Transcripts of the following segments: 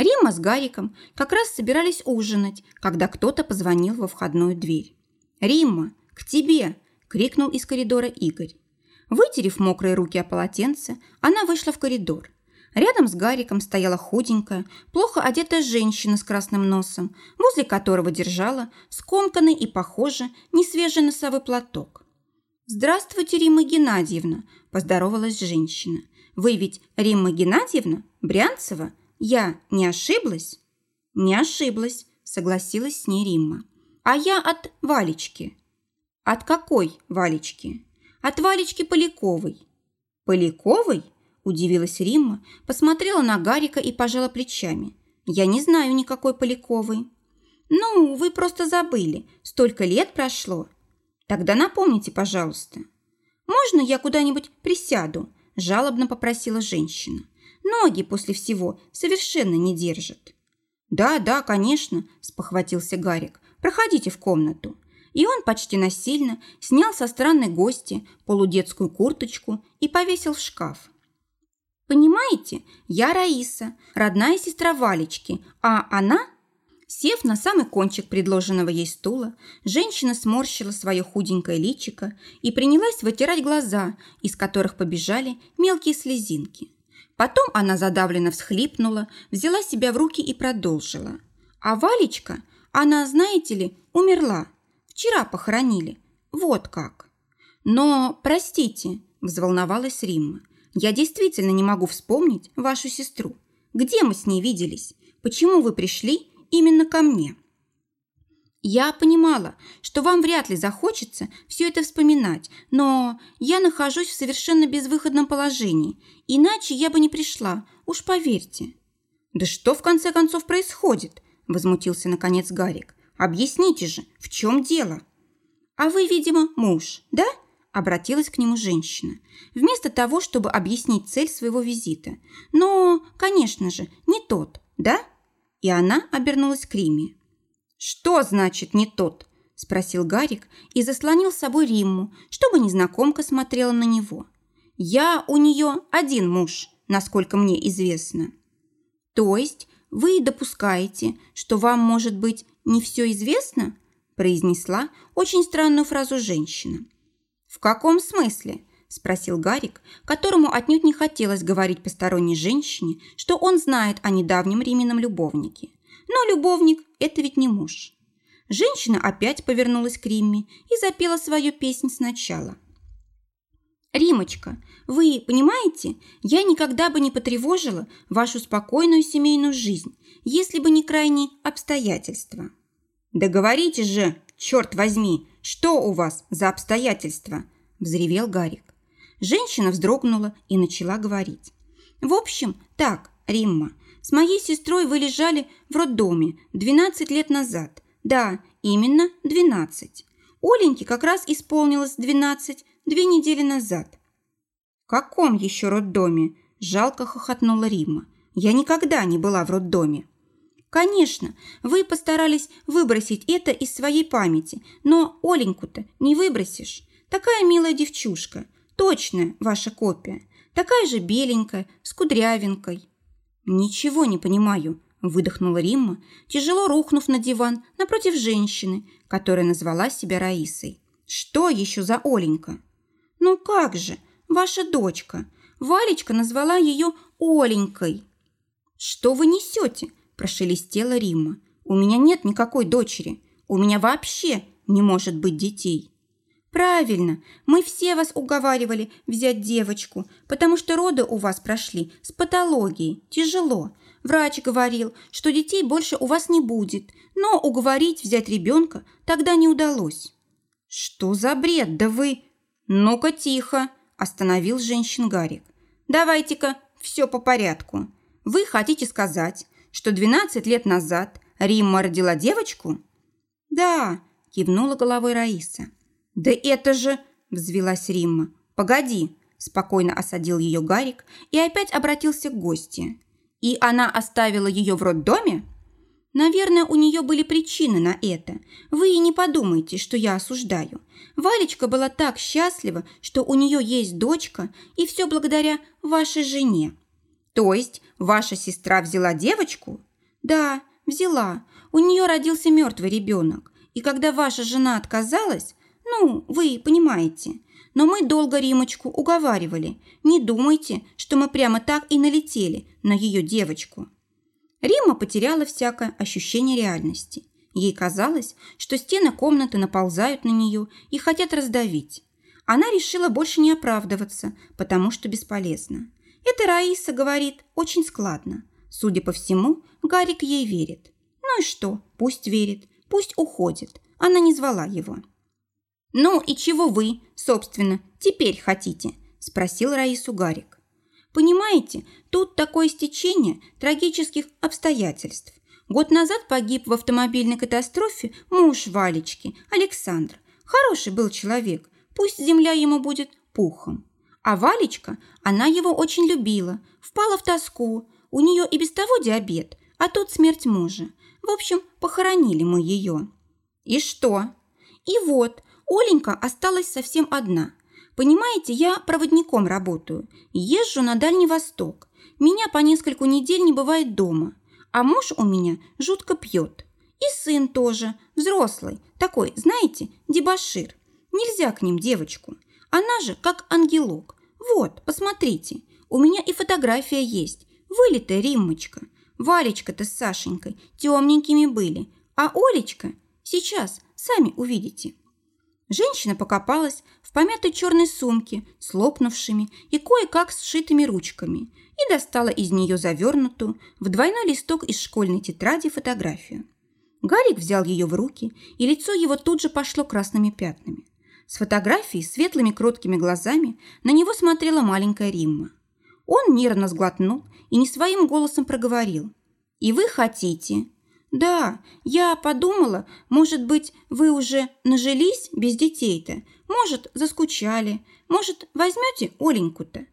Римма с Гариком как раз собирались ужинать, когда кто-то позвонил во входную дверь. «Римма, к тебе!» – крикнул из коридора Игорь. Вытерев мокрые руки о полотенце, она вышла в коридор. Рядом с Гариком стояла худенькая, плохо одетая женщина с красным носом, возле которого держала скомканный и, похоже, несвежий носовой платок. «Здравствуйте, Римма Геннадьевна!» – поздоровалась женщина. «Вы ведь Римма Геннадьевна? Брянцева? Я не ошиблась?» «Не ошиблась», – согласилась с ней Римма. «А я от Валечки». «От какой Валечки?» «От Валечки Поляковой». «Поляковой?» – удивилась Римма, посмотрела на Гарика и пожала плечами. «Я не знаю никакой Поляковой». «Ну, вы просто забыли. Столько лет прошло». Тогда напомните, пожалуйста. Можно я куда-нибудь присяду? Жалобно попросила женщина. Ноги после всего совершенно не держат. Да, да, конечно, спохватился Гарик. Проходите в комнату. И он почти насильно снял со странной гости полудетскую курточку и повесил в шкаф. Понимаете, я Раиса, родная сестра Валечки, а она Сев на самый кончик предложенного ей стула, женщина сморщила свое худенькое личико и принялась вытирать глаза, из которых побежали мелкие слезинки. Потом она задавленно всхлипнула, взяла себя в руки и продолжила. А Валечка, она, знаете ли, умерла. Вчера похоронили. Вот как. Но, простите, взволновалась Римма, я действительно не могу вспомнить вашу сестру. Где мы с ней виделись? Почему вы пришли именно ко мне. Я понимала, что вам вряд ли захочется все это вспоминать, но я нахожусь в совершенно безвыходном положении, иначе я бы не пришла, уж поверьте. Да что в конце концов происходит? возмутился наконец Гарик. Объясните же, в чем дело? А вы, видимо, муж, да? обратилась к нему женщина, вместо того, чтобы объяснить цель своего визита. Но, конечно же, не тот, да? и она обернулась к Риме. «Что значит не тот?» – спросил Гарик и заслонил с собой Римму, чтобы незнакомка смотрела на него. «Я у нее один муж, насколько мне известно». «То есть вы допускаете, что вам, может быть, не все известно?» – произнесла очень странную фразу женщина. «В каком смысле?» спросил Гарик, которому отнюдь не хотелось говорить посторонней женщине, что он знает о недавнем Римином любовнике. Но любовник – это ведь не муж. Женщина опять повернулась к Римме и запела свою песнь сначала. «Римочка, вы понимаете, я никогда бы не потревожила вашу спокойную семейную жизнь, если бы не крайние обстоятельства». «Да говорите же, черт возьми, что у вас за обстоятельства?» – взревел Гарик. Женщина вздрогнула и начала говорить. «В общем, так, Римма, с моей сестрой вы лежали в роддоме 12 лет назад. Да, именно 12. Оленьке как раз исполнилось 12 две недели назад». «В каком еще роддоме?» – жалко хохотнула Римма. «Я никогда не была в роддоме». «Конечно, вы постарались выбросить это из своей памяти, но Оленьку-то не выбросишь. Такая милая девчушка – Точная ваша копия. Такая же беленькая, с кудрявинкой. Ничего не понимаю, выдохнула Римма, тяжело рухнув на диван напротив женщины, которая назвала себя Раисой. Что еще за Оленька? Ну как же, ваша дочка. Валечка назвала ее Оленькой. Что вы несете? Прошелестела Римма. У меня нет никакой дочери. У меня вообще не может быть детей. «Правильно, мы все вас уговаривали взять девочку, потому что роды у вас прошли с патологией, тяжело. Врач говорил, что детей больше у вас не будет, но уговорить взять ребенка тогда не удалось». «Что за бред, да вы...» «Ну-ка, тихо!» – остановил женщин Гарик. «Давайте-ка все по порядку. Вы хотите сказать, что 12 лет назад Римма родила девочку?» «Да», – кивнула головой Раиса. «Да это же...» – взвелась Римма. «Погоди!» – спокойно осадил ее Гарик и опять обратился к гости. «И она оставила ее в роддоме?» Наверное, у нее были причины на это. Вы и не подумайте, что я осуждаю. Валечка была так счастлива, что у нее есть дочка, и все благодаря вашей жене. То есть ваша сестра взяла девочку? «Да, взяла. У нее родился мертвый ребенок. И когда ваша жена отказалась, ну, вы понимаете, но мы долго Римочку уговаривали. Не думайте, что мы прямо так и налетели на ее девочку». Рима потеряла всякое ощущение реальности. Ей казалось, что стены комнаты наползают на нее и хотят раздавить. Она решила больше не оправдываться, потому что бесполезно. Это Раиса говорит очень складно. Судя по всему, Гарик ей верит. Ну и что? Пусть верит, пусть уходит. Она не звала его. «Ну и чего вы, собственно, теперь хотите?» – спросил Раису Гарик. «Понимаете, тут такое стечение трагических обстоятельств. Год назад погиб в автомобильной катастрофе муж Валечки, Александр. Хороший был человек, пусть земля ему будет пухом. А Валечка, она его очень любила, впала в тоску. У нее и без того диабет, а тут смерть мужа. В общем, похоронили мы ее. И что? И вот, Оленька осталась совсем одна. Понимаете, я проводником работаю. Езжу на Дальний Восток. Меня по нескольку недель не бывает дома. А муж у меня жутко пьет. И сын тоже, взрослый, такой, знаете, дебошир. Нельзя к ним девочку. Она же как ангелок. Вот, посмотрите, у меня и фотография есть. Вылитая Риммочка. Валечка-то с Сашенькой темненькими были. А Олечка сейчас, сами увидите. Женщина покопалась в помятой черной сумке с лопнувшими и кое-как сшитыми ручками и достала из нее завернутую в двойной листок из школьной тетради фотографию. Гарик взял ее в руки, и лицо его тут же пошло красными пятнами. С фотографией светлыми кроткими глазами на него смотрела маленькая Римма. Он нервно сглотнул и не своим голосом проговорил. «И вы хотите?» «Да, я подумала, может быть, вы уже нажились без детей-то, может, заскучали, может, возьмете Оленьку-то?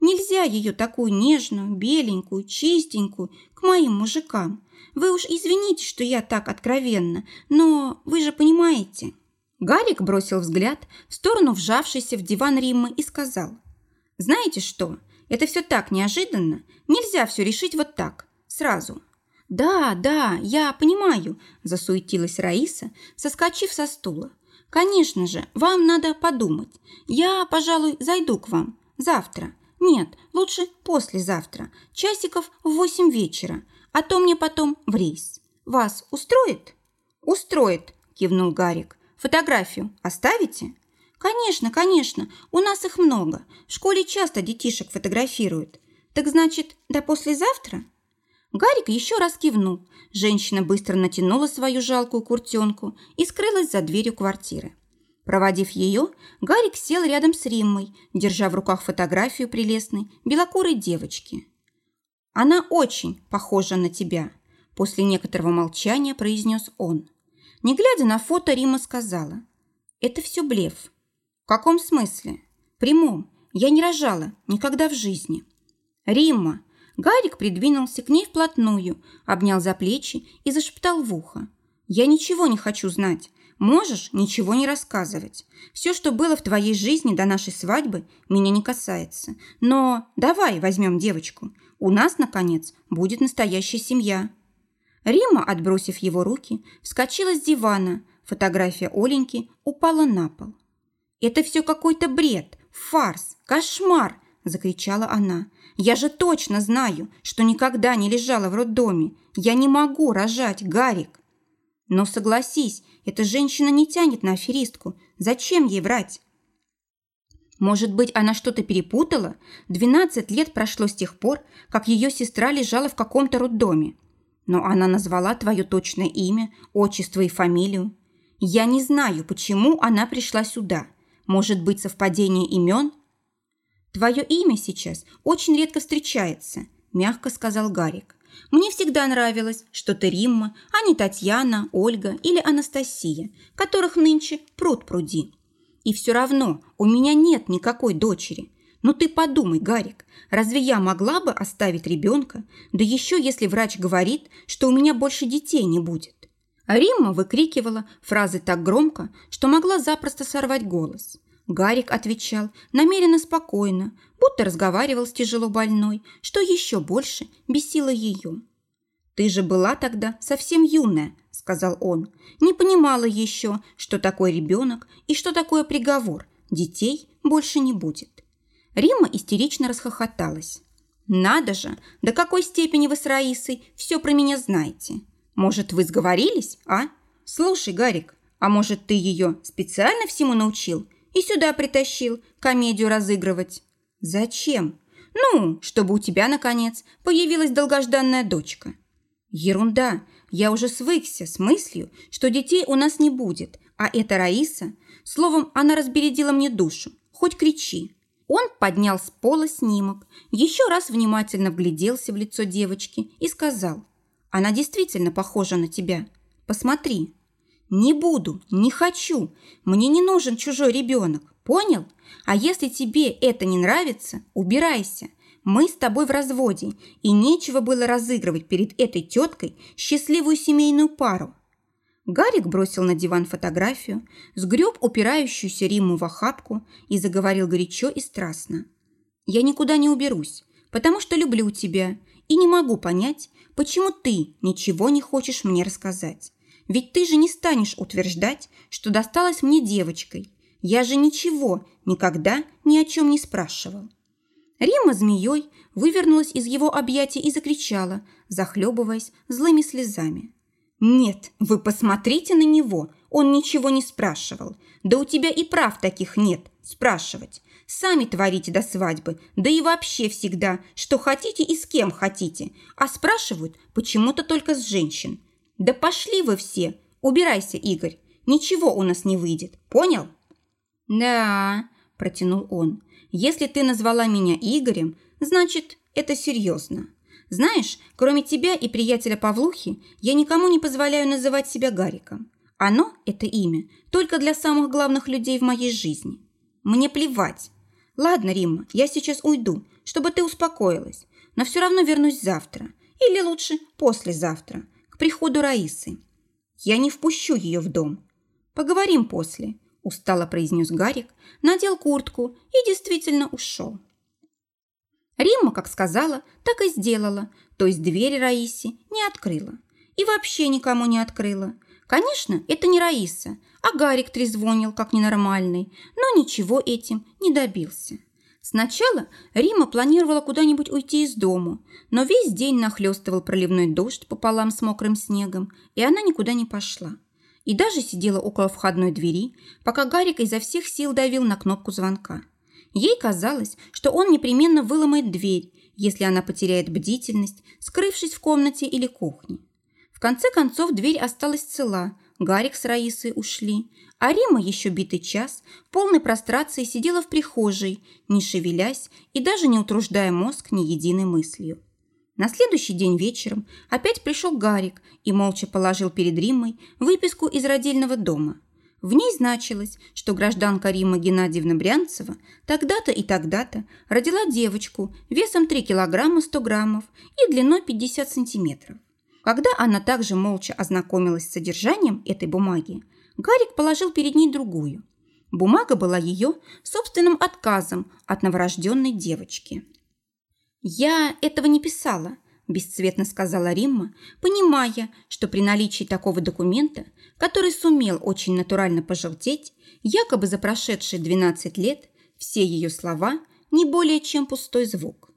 Нельзя ее такую нежную, беленькую, чистенькую к моим мужикам. Вы уж извините, что я так откровенна, но вы же понимаете». Гарик бросил взгляд в сторону вжавшейся в диван Риммы и сказал. «Знаете что, это все так неожиданно. Нельзя все решить вот так, сразу». «Да, да, я понимаю», – засуетилась Раиса, соскочив со стула. «Конечно же, вам надо подумать. Я, пожалуй, зайду к вам. Завтра. Нет, лучше послезавтра. Часиков в восемь вечера. А то мне потом в рейс. Вас устроит?» «Устроит», – кивнул Гарик. Фотографию оставите? Конечно, конечно, у нас их много. В школе часто детишек фотографируют. Так значит, до послезавтра? Гарик еще раз кивнул. Женщина быстро натянула свою жалкую куртенку и скрылась за дверью квартиры. Проводив ее, Гарик сел рядом с Риммой, держа в руках фотографию прелестной белокурой девочки. «Она очень похожа на тебя», – после некоторого молчания произнес он. Не глядя на фото, Рима сказала. «Это все блеф». «В каком смысле?» «Прямом. Я не рожала. Никогда в жизни». «Римма!» Гарик придвинулся к ней вплотную, обнял за плечи и зашептал в ухо. «Я ничего не хочу знать. Можешь ничего не рассказывать. Все, что было в твоей жизни до нашей свадьбы, меня не касается. Но давай возьмем девочку. У нас, наконец, будет настоящая семья». Рима, отбросив его руки, вскочила с дивана. Фотография Оленьки упала на пол. «Это все какой-то бред, фарс, кошмар!» – закричала она. «Я же точно знаю, что никогда не лежала в роддоме. Я не могу рожать, Гарик!» «Но согласись, эта женщина не тянет на аферистку. Зачем ей врать?» Может быть, она что-то перепутала? 12 лет прошло с тех пор, как ее сестра лежала в каком-то роддоме. Но она назвала твое точное имя, отчество и фамилию. Я не знаю, почему она пришла сюда. Может быть, совпадение имен? Твое имя сейчас очень редко встречается, мягко сказал Гарик. Мне всегда нравилось, что ты Римма, а не Татьяна, Ольга или Анастасия, которых нынче пруд пруди. И все равно у меня нет никакой дочери. Но ты подумай, Гарик, разве я могла бы оставить ребенка, да еще если врач говорит, что у меня больше детей не будет? Римма выкрикивала фразы так громко, что могла запросто сорвать голос. Гарик отвечал намеренно спокойно, будто разговаривал с тяжело больной, что еще больше бесило ее. «Ты же была тогда совсем юная», – сказал он. «Не понимала еще, что такое ребенок и что такое приговор. Детей больше не будет». Рима истерично расхохоталась. «Надо же! До какой степени вы с Раисой все про меня знаете? Может, вы сговорились, а? Слушай, Гарик, а может, ты ее специально всему научил и сюда притащил комедию разыгрывать? Зачем? Ну, чтобы у тебя, наконец, появилась долгожданная дочка. Ерунда. Я уже свыкся с мыслью, что детей у нас не будет, а эта Раиса, словом, она разбередила мне душу. Хоть кричи. Он поднял с пола снимок, еще раз внимательно вгляделся в лицо девочки и сказал, «Она действительно похожа на тебя. Посмотри». «Не буду, не хочу. Мне не нужен чужой ребенок. Понял? А если тебе это не нравится, убирайся. Мы с тобой в разводе, и нечего было разыгрывать перед этой теткой счастливую семейную пару». Гарик бросил на диван фотографию, сгреб упирающуюся Риму в охапку и заговорил горячо и страстно. «Я никуда не уберусь, потому что люблю тебя и не могу понять, почему ты ничего не хочешь мне рассказать. Ведь ты же не станешь утверждать, что досталась мне девочкой. Я же ничего, никогда ни о чем не спрашивал. Рима змеей вывернулась из его объятий и закричала, захлебываясь злыми слезами. «Нет, вы посмотрите на него, он ничего не спрашивал. Да у тебя и прав таких нет, спрашивать. Сами творите до свадьбы, да и вообще всегда, что хотите и с кем хотите. А спрашивают почему-то только с женщин. Да пошли вы все! Убирайся, Игорь! Ничего у нас не выйдет, понял?» «Да», – протянул он, – «если ты назвала меня Игорем, значит, это серьезно. Знаешь, кроме тебя и приятеля Павлухи, я никому не позволяю называть себя Гариком. Оно, это имя, только для самых главных людей в моей жизни. Мне плевать. Ладно, Римма, я сейчас уйду, чтобы ты успокоилась, но все равно вернусь завтра. Или лучше послезавтра к приходу Раисы. Я не впущу ее в дом. Поговорим после, устало произнес Гарик, надел куртку и действительно ушел. Римма, как сказала, так и сделала, то есть дверь Раисе не открыла. И вообще никому не открыла. Конечно, это не Раиса, а Гарик трезвонил, как ненормальный, но ничего этим не добился. Сначала Рима планировала куда-нибудь уйти из дому, но весь день нахлестывал проливной дождь пополам с мокрым снегом, и она никуда не пошла. И даже сидела около входной двери, пока Гарик изо всех сил давил на кнопку звонка. Ей казалось, что он непременно выломает дверь, если она потеряет бдительность, скрывшись в комнате или кухне. В конце концов дверь осталась цела, Гарик с Раисой ушли, а Рима еще битый час в полной прострации сидела в прихожей, не шевелясь и даже не утруждая мозг ни единой мыслью. На следующий день вечером опять пришел Гарик и молча положил перед Римой выписку из родильного дома. В ней значилось, что гражданка Рима Геннадьевна Брянцева тогда-то и тогда-то родила девочку весом 3 килограмма 100 граммов и длиной 50 сантиметров. Когда она также молча ознакомилась с содержанием этой бумаги, Гарик положил перед ней другую. Бумага была ее собственным отказом от новорожденной девочки. «Я этого не писала», – бесцветно сказала Римма, понимая, что при наличии такого документа, который сумел очень натурально пожелтеть, якобы за прошедшие 12 лет все ее слова – не более чем пустой звук.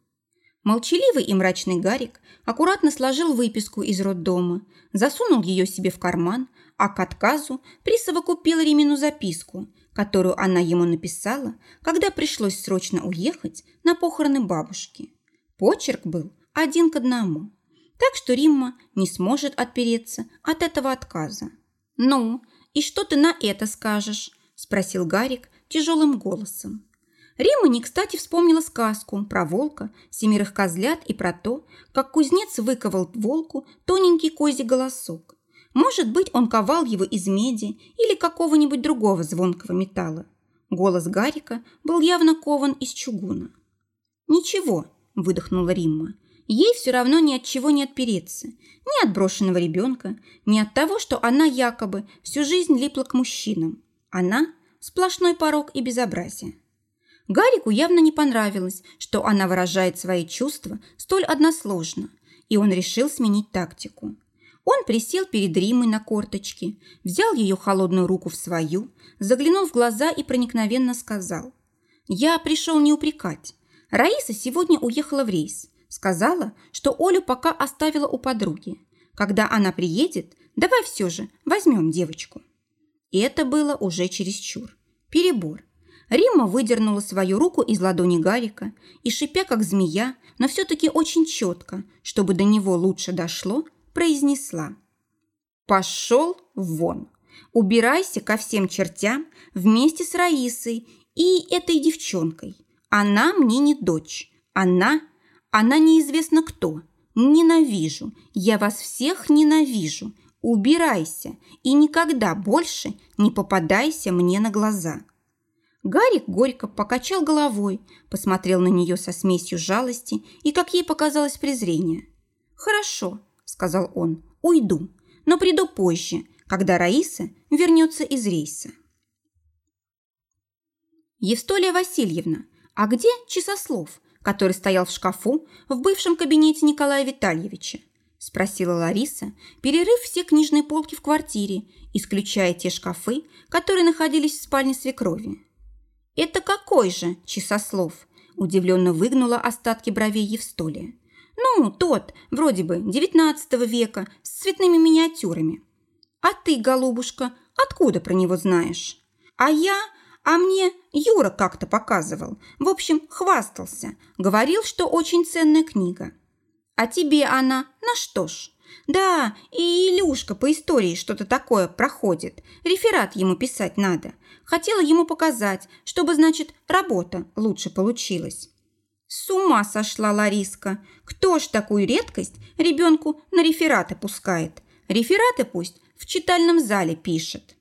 Молчаливый и мрачный Гарик аккуратно сложил выписку из роддома, засунул ее себе в карман, а к отказу присовокупил Римину записку, которую она ему написала, когда пришлось срочно уехать на похороны бабушки. Почерк был один к одному. Так что Римма не сможет отпереться от этого отказа. «Ну, и что ты на это скажешь?» – спросил Гарик тяжелым голосом. Рима не кстати вспомнила сказку про волка, семерых козлят и про то, как кузнец выковал волку тоненький козий голосок. Может быть, он ковал его из меди или какого-нибудь другого звонкого металла. Голос Гарика был явно кован из чугуна. «Ничего», – выдохнула Римма, – «ей все равно ни от чего не отпереться, ни от брошенного ребенка, ни от того, что она якобы всю жизнь липла к мужчинам. Она – сплошной порог и безобразие». Гарику явно не понравилось, что она выражает свои чувства столь односложно, и он решил сменить тактику. Он присел перед Римой на корточки, взял ее холодную руку в свою, заглянул в глаза и проникновенно сказал. «Я пришел не упрекать. Раиса сегодня уехала в рейс. Сказала, что Олю пока оставила у подруги. Когда она приедет, давай все же возьмем девочку». И это было уже чересчур. Перебор. Римма выдернула свою руку из ладони Гарика и, шипя как змея, но все-таки очень четко, чтобы до него лучше дошло, произнесла. «Пошел вон! Убирайся ко всем чертям вместе с Раисой и этой девчонкой. Она мне не дочь. Она... Она неизвестно кто. Ненавижу. Я вас всех ненавижу. Убирайся и никогда больше не попадайся мне на глаза». Гарик горько покачал головой, посмотрел на нее со смесью жалости и, как ей показалось, презрения. «Хорошо, сказал он. «Уйду, но приду позже, когда Раиса вернется из рейса». «Евстолия Васильевна, а где часослов, который стоял в шкафу в бывшем кабинете Николая Витальевича?» спросила Лариса, перерыв все книжные полки в квартире, исключая те шкафы, которые находились в спальне свекрови. «Это какой же часослов?» удивленно выгнула остатки бровей Евстолия. Ну, тот, вроде бы, девятнадцатого века, с цветными миниатюрами. А ты, голубушка, откуда про него знаешь? А я... А мне Юра как-то показывал. В общем, хвастался. Говорил, что очень ценная книга. А тебе она на что ж? Да, и Илюшка по истории что-то такое проходит. Реферат ему писать надо. Хотела ему показать, чтобы, значит, работа лучше получилась. С ума сошла Лариска. Кто ж такую редкость ребенку на рефераты пускает? Рефераты пусть в читальном зале пишет.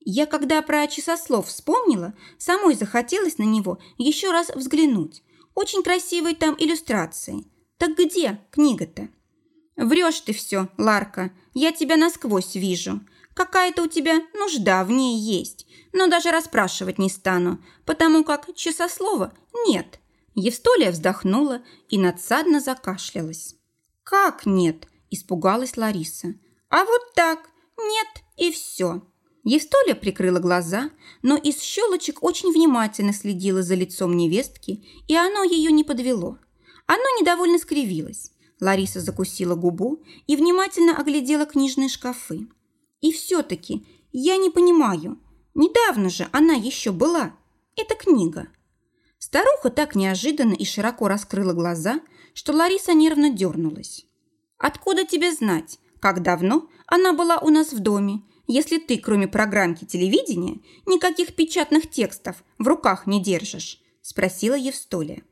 Я когда про часослов вспомнила, самой захотелось на него еще раз взглянуть. Очень красивые там иллюстрации. Так где книга-то? Врешь ты все, Ларка. Я тебя насквозь вижу. Какая-то у тебя нужда в ней есть. Но даже расспрашивать не стану, потому как часослова нет. Евстолия вздохнула и надсадно закашлялась. «Как нет?» – испугалась Лариса. «А вот так, нет и все». Евстолия прикрыла глаза, но из щелочек очень внимательно следила за лицом невестки, и оно ее не подвело. Оно недовольно скривилось. Лариса закусила губу и внимательно оглядела книжные шкафы. «И все-таки я не понимаю, недавно же она еще была. Это книга. Старуха так неожиданно и широко раскрыла глаза, что Лариса нервно дернулась. «Откуда тебе знать, как давно она была у нас в доме, если ты, кроме программки телевидения, никаких печатных текстов в руках не держишь?» – спросила Евстолия.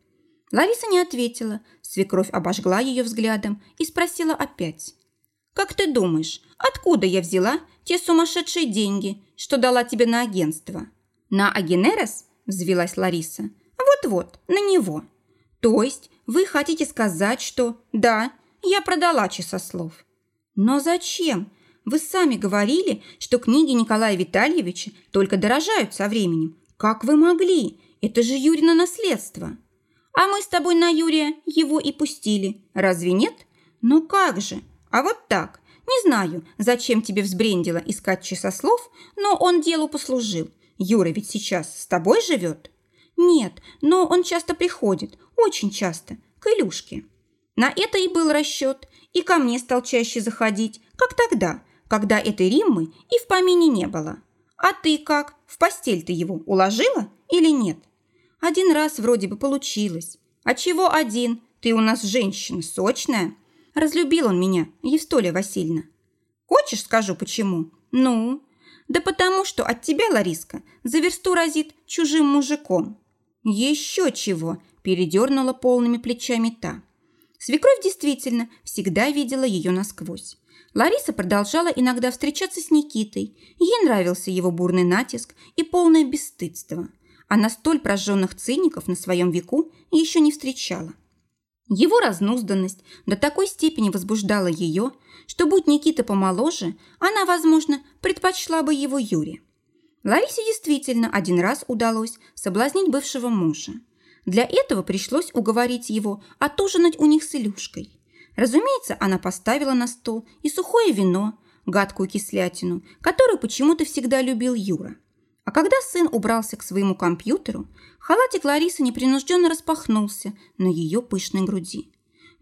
Лариса не ответила, свекровь обожгла ее взглядом и спросила опять. «Как ты думаешь, откуда я взяла те сумасшедшие деньги, что дала тебе на агентство?» «На Агенерес?» – взвелась Лариса. Вот-вот, на него. То есть вы хотите сказать, что да, я продала часослов. Но зачем? Вы сами говорили, что книги Николая Витальевича только дорожают со временем. Как вы могли? Это же Юрина наследство. А мы с тобой на Юрия его и пустили. Разве нет? Ну как же? А вот так. Не знаю, зачем тебе взбрендило искать часослов, но он делу послужил. Юра ведь сейчас с тобой живет. Нет, но он часто приходит, очень часто, к Илюшке. На это и был расчет, и ко мне стал чаще заходить, как тогда, когда этой Риммы и в помине не было. А ты как, в постель ты его уложила или нет? Один раз вроде бы получилось. А чего один? Ты у нас женщина сочная. Разлюбил он меня, Евстолия Васильевна. Хочешь, скажу почему? Ну, да потому что от тебя, Лариска, за версту разит чужим мужиком. «Еще чего!» – передернула полными плечами та. Свекровь действительно всегда видела ее насквозь. Лариса продолжала иногда встречаться с Никитой. Ей нравился его бурный натиск и полное бесстыдство. Она столь прожженных циников на своем веку еще не встречала. Его разнузданность до такой степени возбуждала ее, что, будь Никита помоложе, она, возможно, предпочла бы его Юре. Ларисе действительно один раз удалось соблазнить бывшего мужа. Для этого пришлось уговорить его отужинать у них с Илюшкой. Разумеется, она поставила на стол и сухое вино, гадкую кислятину, которую почему-то всегда любил Юра. А когда сын убрался к своему компьютеру, халатик Ларисы непринужденно распахнулся на ее пышной груди.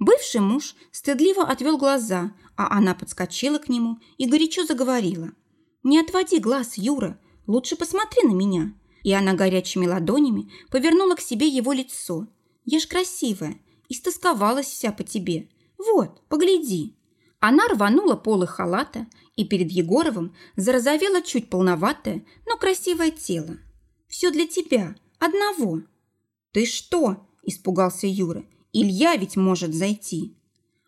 Бывший муж стыдливо отвел глаза, а она подскочила к нему и горячо заговорила. «Не отводи глаз, Юра, лучше посмотри на меня». И она горячими ладонями повернула к себе его лицо. «Я ж красивая, истосковалась вся по тебе. Вот, погляди». Она рванула полы халата, и перед Егоровым зарозовело чуть полноватое, но красивое тело. «Все для тебя, одного». «Ты что?» – испугался Юра. «Илья ведь может зайти».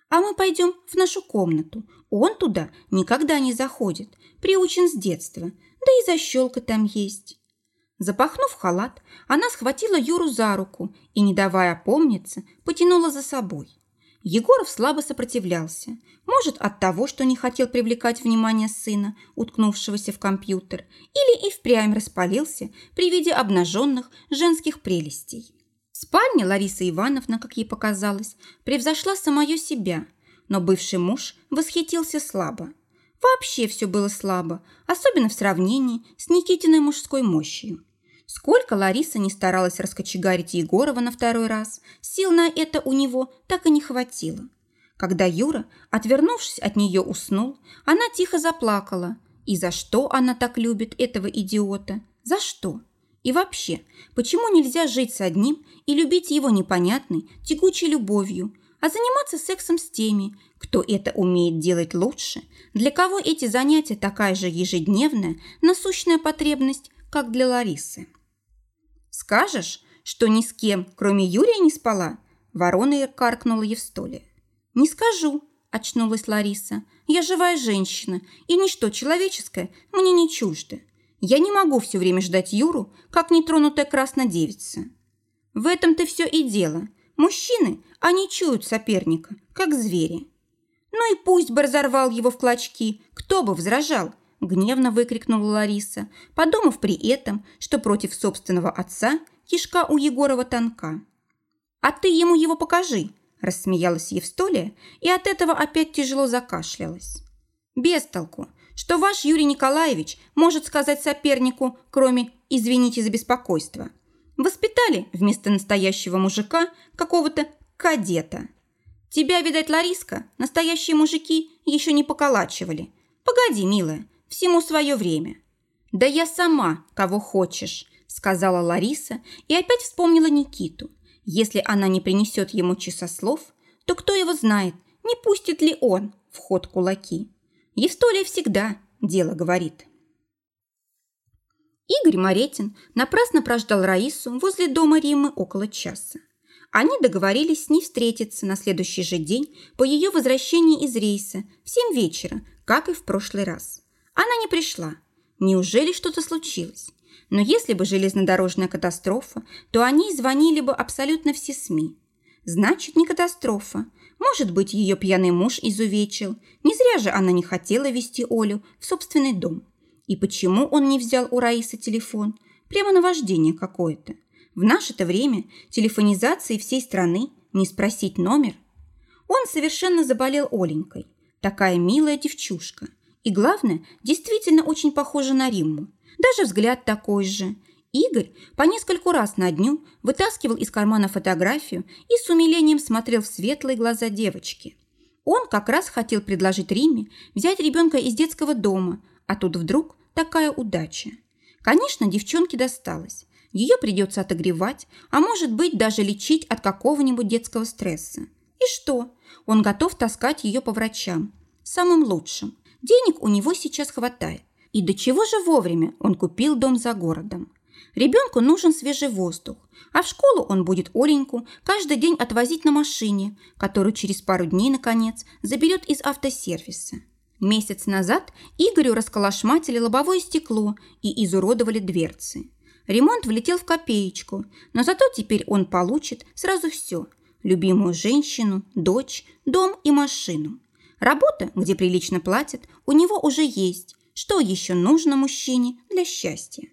«А мы пойдем в нашу комнату. Он туда никогда не заходит, приучен с детства, да и защелка там есть». Запахнув халат, она схватила Юру за руку и, не давая опомниться, потянула за собой. Егоров слабо сопротивлялся. Может, от того, что не хотел привлекать внимание сына, уткнувшегося в компьютер, или и впрямь распалился при виде обнаженных женских прелестей. Спальня Лариса Ивановна, как ей показалось, превзошла самое себя, но бывший муж восхитился слабо. Вообще все было слабо, особенно в сравнении с Никитиной мужской мощью. Сколько Лариса не старалась раскочегарить Егорова на второй раз, сил на это у него так и не хватило. Когда Юра, отвернувшись от нее, уснул, она тихо заплакала. И за что она так любит этого идиота? За что? И вообще, почему нельзя жить с одним и любить его непонятной, тягучей любовью, а заниматься сексом с теми, кто это умеет делать лучше, для кого эти занятия такая же ежедневная, насущная потребность, как для Ларисы? «Скажешь, что ни с кем, кроме Юрия, не спала?» Вороной каркнула Евстолия. «Не скажу», – очнулась Лариса. «Я живая женщина, и ничто человеческое мне не чуждо. Я не могу все время ждать Юру, как нетронутая краснодевица. В этом-то все и дело. Мужчины, они чуют соперника, как звери. Ну и пусть бы разорвал его в клочки, кто бы возражал, гневно выкрикнула Лариса, подумав при этом, что против собственного отца кишка у Егорова тонка. «А ты ему его покажи», – рассмеялась Евстолия и от этого опять тяжело закашлялась. «Без толку что ваш Юрий Николаевич может сказать сопернику, кроме «извините за беспокойство». Воспитали вместо настоящего мужика какого-то кадета. Тебя, видать, Лариска, настоящие мужики еще не поколачивали. Погоди, милая, всему свое время. Да я сама, кого хочешь, сказала Лариса и опять вспомнила Никиту. Если она не принесет ему часослов, то кто его знает, не пустит ли он в ход кулаки. Евстолия всегда дело говорит. Игорь Моретин напрасно прождал Раису возле дома Римы около часа. Они договорились с ней встретиться на следующий же день по ее возвращении из рейса в семь вечера, как и в прошлый раз. Она не пришла. Неужели что-то случилось? Но если бы железнодорожная катастрофа, то они звонили бы абсолютно все СМИ. Значит, не катастрофа. Может быть, ее пьяный муж изувечил. Не зря же она не хотела вести Олю в собственный дом. И почему он не взял у Раисы телефон? Прямо наваждение какое-то. В наше-то время телефонизации всей страны не спросить номер. Он совершенно заболел Оленькой. Такая милая девчушка. И главное, действительно очень похожа на Римму. Даже взгляд такой же – Игорь по нескольку раз на дню вытаскивал из кармана фотографию и с умилением смотрел в светлые глаза девочки. Он как раз хотел предложить Риме взять ребенка из детского дома, а тут вдруг такая удача. Конечно, девчонке досталось. Ее придется отогревать, а может быть даже лечить от какого-нибудь детского стресса. И что? Он готов таскать ее по врачам. Самым лучшим. Денег у него сейчас хватает. И до чего же вовремя он купил дом за городом. Ребенку нужен свежий воздух, а в школу он будет Оленьку каждый день отвозить на машине, которую через пару дней, наконец, заберет из автосервиса. Месяц назад Игорю расколошматили лобовое стекло и изуродовали дверцы. Ремонт влетел в копеечку, но зато теперь он получит сразу все – любимую женщину, дочь, дом и машину. Работа, где прилично платят, у него уже есть. Что еще нужно мужчине для счастья?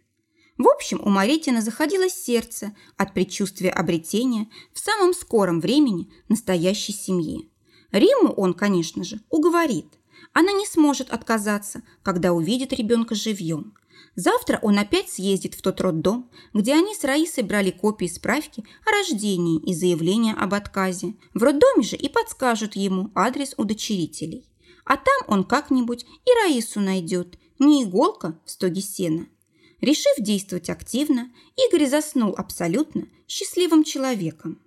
В общем, у Маритина заходилось сердце от предчувствия обретения в самом скором времени настоящей семьи. Римму он, конечно же, уговорит. Она не сможет отказаться, когда увидит ребенка живьем. Завтра он опять съездит в тот роддом, где они с Раисой брали копии справки о рождении и заявления об отказе. В роддоме же и подскажут ему адрес удочерителей. А там он как-нибудь и Раису найдет, не иголка в стоге сена. Решив действовать активно, Игорь заснул абсолютно счастливым человеком.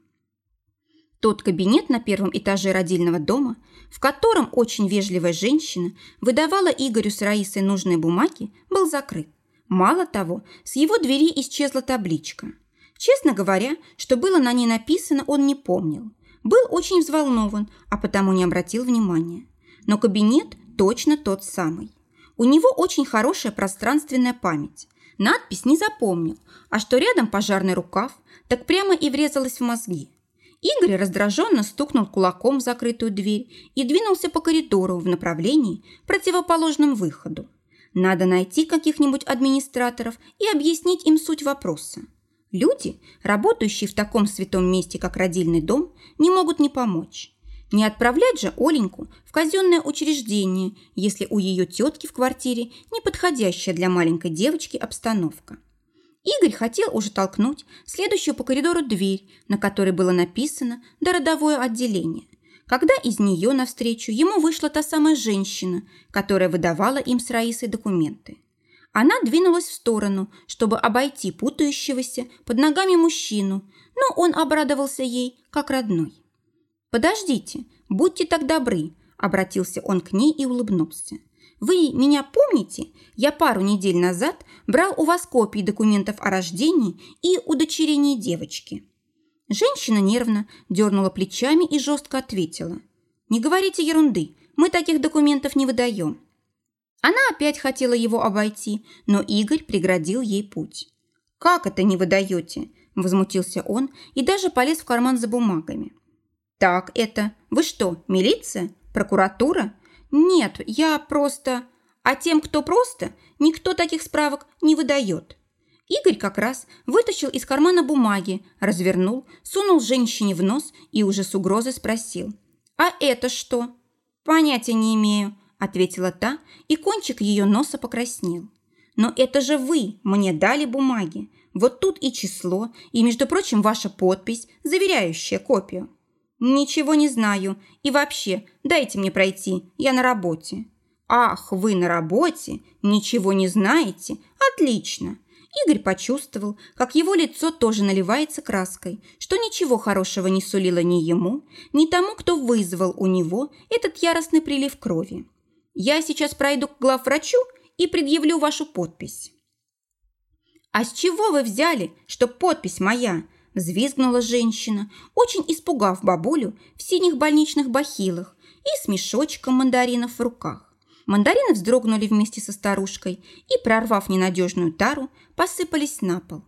Тот кабинет на первом этаже родильного дома, в котором очень вежливая женщина выдавала Игорю с Раисой нужные бумаги, был закрыт. Мало того, с его двери исчезла табличка. Честно говоря, что было на ней написано, он не помнил. Был очень взволнован, а потому не обратил внимания. Но кабинет точно тот самый. У него очень хорошая пространственная память. Надпись не запомнил, а что рядом пожарный рукав, так прямо и врезалась в мозги. Игорь раздраженно стукнул кулаком в закрытую дверь и двинулся по коридору в направлении, противоположном выходу. Надо найти каких-нибудь администраторов и объяснить им суть вопроса. Люди, работающие в таком святом месте, как родильный дом, не могут не помочь. Не отправлять же Оленьку в казенное учреждение, если у ее тетки в квартире неподходящая для маленькой девочки обстановка. Игорь хотел уже толкнуть следующую по коридору дверь, на которой было написано «Дородовое отделение», когда из нее навстречу ему вышла та самая женщина, которая выдавала им с Раисой документы. Она двинулась в сторону, чтобы обойти путающегося под ногами мужчину, но он обрадовался ей, как родной. «Подождите, будьте так добры», – обратился он к ней и улыбнулся. «Вы меня помните? Я пару недель назад брал у вас копии документов о рождении и удочерении девочки». Женщина нервно дернула плечами и жестко ответила. «Не говорите ерунды, мы таких документов не выдаем». Она опять хотела его обойти, но Игорь преградил ей путь. «Как это не выдаете?» – возмутился он и даже полез в карман за бумагами. «Так это... Вы что, милиция? Прокуратура? Нет, я просто... А тем, кто просто, никто таких справок не выдает. Игорь как раз вытащил из кармана бумаги, развернул, сунул женщине в нос и уже с угрозой спросил. «А это что?» «Понятия не имею», – ответила та, и кончик ее носа покраснел. «Но это же вы мне дали бумаги. Вот тут и число, и, между прочим, ваша подпись, заверяющая копию». «Ничего не знаю. И вообще, дайте мне пройти, я на работе». «Ах, вы на работе? Ничего не знаете? Отлично. Игорь почувствовал, как его лицо тоже наливается краской, что ничего хорошего не сулило ни ему, ни тому, кто вызвал у него этот яростный прилив крови. «Я сейчас пройду к главврачу и предъявлю вашу подпись». «А с чего вы взяли, что подпись моя?» – взвизгнула женщина, очень испугав бабулю в синих больничных бахилах и с мешочком мандаринов в руках. Мандарины вздрогнули вместе со старушкой и, прорвав ненадежную тару, посыпались на пол.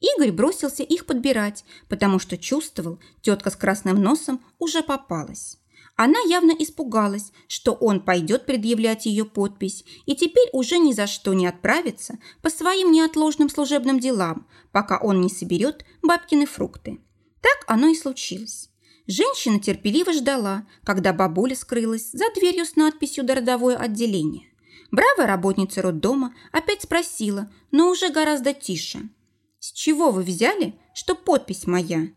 Игорь бросился их подбирать, потому что чувствовал, тетка с красным носом уже попалась. Она явно испугалась, что он пойдет предъявлять ее подпись и теперь уже ни за что не отправится по своим неотложным служебным делам, пока он не соберет бабкины фрукты. Так оно и случилось. Женщина терпеливо ждала, когда бабуля скрылась за дверью с надписью «Дородовое отделение». Бравая работница роддома опять спросила, но уже гораздо тише. «С чего вы взяли, что подпись моя?»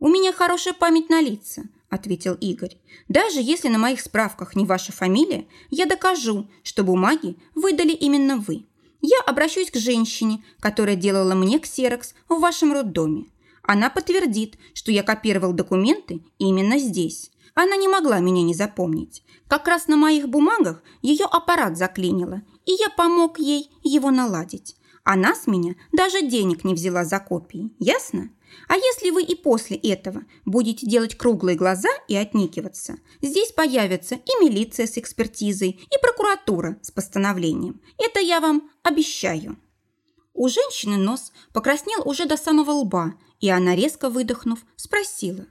«У меня хорошая память на лица», – ответил Игорь. «Даже если на моих справках не ваша фамилия, я докажу, что бумаги выдали именно вы. Я обращусь к женщине, которая делала мне ксерокс в вашем роддоме. Она подтвердит, что я копировал документы именно здесь. Она не могла меня не запомнить. Как раз на моих бумагах ее аппарат заклинило, и я помог ей его наладить. Она с меня даже денег не взяла за копии, ясно? А если вы и после этого будете делать круглые глаза и отникиваться, здесь появится и милиция с экспертизой, и прокуратура с постановлением. Это я вам обещаю. У женщины нос покраснел уже до самого лба, и она, резко выдохнув, спросила.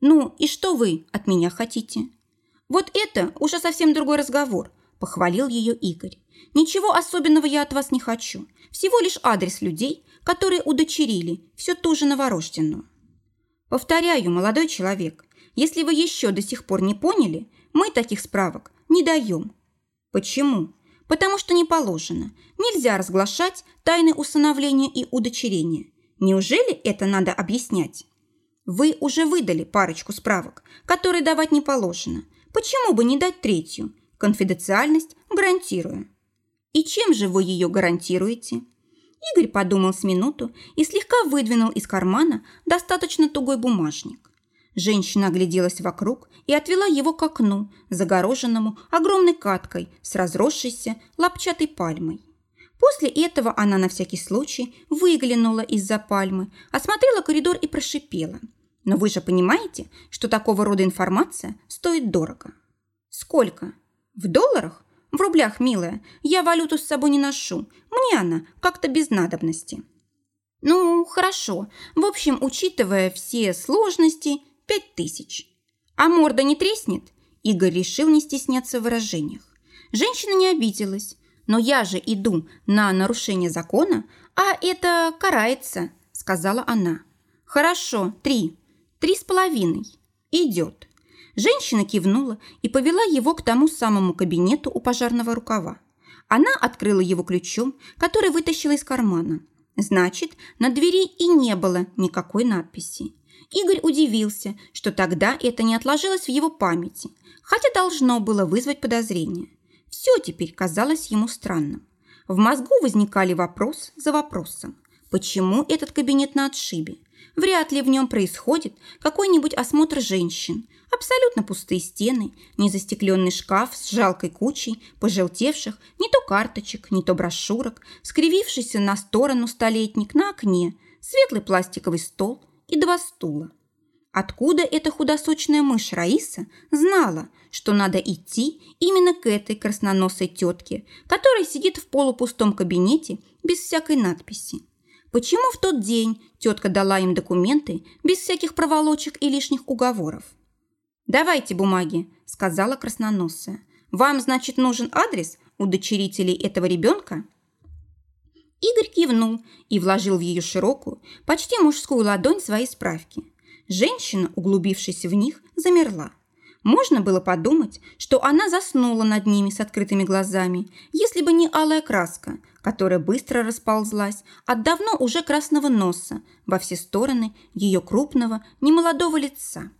«Ну, и что вы от меня хотите?» «Вот это уже совсем другой разговор», – похвалил ее Игорь. «Ничего особенного я от вас не хочу. Всего лишь адрес людей, которые удочерили всю ту же новорожденную». «Повторяю, молодой человек, Если вы еще до сих пор не поняли, мы таких справок не даем. Почему? Потому что не положено. Нельзя разглашать тайны усыновления и удочерения. Неужели это надо объяснять? Вы уже выдали парочку справок, которые давать не положено. Почему бы не дать третью? Конфиденциальность гарантирую. И чем же вы ее гарантируете? Игорь подумал с минуту и слегка выдвинул из кармана достаточно тугой бумажник. Женщина огляделась вокруг и отвела его к окну, загороженному огромной каткой с разросшейся лапчатой пальмой. После этого она на всякий случай выглянула из-за пальмы, осмотрела коридор и прошипела. «Но вы же понимаете, что такого рода информация стоит дорого». «Сколько? В долларах? В рублях, милая. Я валюту с собой не ношу. Мне она как-то без надобности». «Ну, хорошо. В общем, учитывая все сложности, пять тысяч». «А морда не треснет?» Игорь решил не стесняться в выражениях. Женщина не обиделась, но я же иду на нарушение закона, а это карается», – сказала она. «Хорошо, три. Три с половиной. Идет». Женщина кивнула и повела его к тому самому кабинету у пожарного рукава. Она открыла его ключом, который вытащила из кармана. Значит, на двери и не было никакой надписи. Игорь удивился, что тогда это не отложилось в его памяти, хотя должно было вызвать подозрение. Все теперь казалось ему странным. В мозгу возникали вопрос за вопросом. Почему этот кабинет на отшибе? Вряд ли в нем происходит какой-нибудь осмотр женщин. Абсолютно пустые стены, незастекленный шкаф с жалкой кучей пожелтевших не то карточек, не то брошюрок, скривившийся на сторону столетник на окне, светлый пластиковый стол и два стула. Откуда эта худосочная мышь Раиса знала, что надо идти именно к этой красноносой тетке, которая сидит в полупустом кабинете без всякой надписи? Почему в тот день тетка дала им документы без всяких проволочек и лишних уговоров? «Давайте бумаги», – сказала красноносая. «Вам, значит, нужен адрес удочерителей этого ребенка?» Игорь кивнул и вложил в ее широкую, почти мужскую ладонь свои справки. Женщина, углубившись в них, замерла. Можно было подумать, что она заснула над ними с открытыми глазами, если бы не алая краска, которая быстро расползлась от давно уже красного носа во все стороны ее крупного, немолодого лица.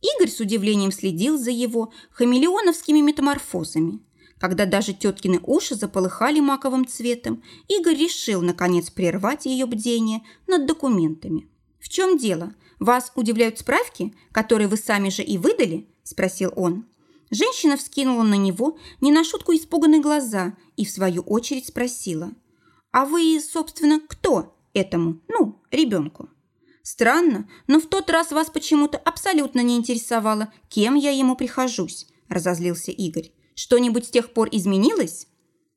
Игорь с удивлением следил за его хамелеоновскими метаморфозами. Когда даже теткины уши заполыхали маковым цветом, Игорь решил, наконец, прервать ее бдение над документами. «В чем дело? Вас удивляют справки, которые вы сами же и выдали?» – спросил он. Женщина вскинула на него не на шутку испуганные глаза и в свою очередь спросила. «А вы, собственно, кто этому, ну, ребенку?» «Странно, но в тот раз вас почему-то абсолютно не интересовало, кем я ему прихожусь», – разозлился Игорь. Что-нибудь с тех пор изменилось?